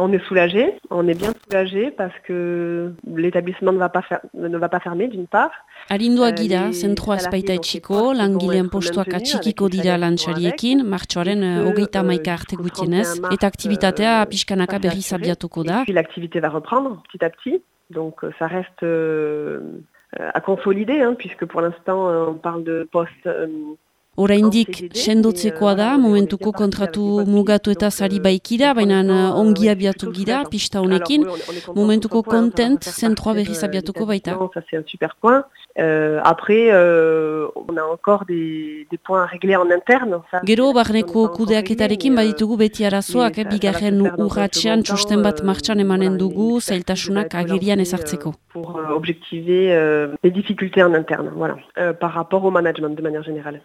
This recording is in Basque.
On est soulagé, on est bien soulagé parce que l'établissement ne va pas fer ne va pas fermer d'une part. Alindua gira, zentroa espaita etxiko, langileen postuak atxikiko dira lantxariekin, martxoaren hogeita maika arte gutienez, eta aktivitatea pixkanaka berriz abiatuko da. L'activité va reprendre petit à petit, donc ça reste euh, à consolider, hein, puisque pour l'instant on parle de poste... Euh, Oraindik sendotzekoa da, momentuko kontratu mugatu eta zari baikira, baina ongi abiatu gira, pista honekin, momentuko kontent zentroa berriz abiatuko baita. Euh, après, euh, on a encore des, des points à régler en interne. Gero, barneko kudeaketarekin baditugu beti arazoak, eh, bigarren urratxean txosten bat martxan emanen dugu, zailtasunak agerian ezartzeko. Pour euh, objectiver euh, les difficultés en interne, voilà, euh, par rapport au management de manière générale.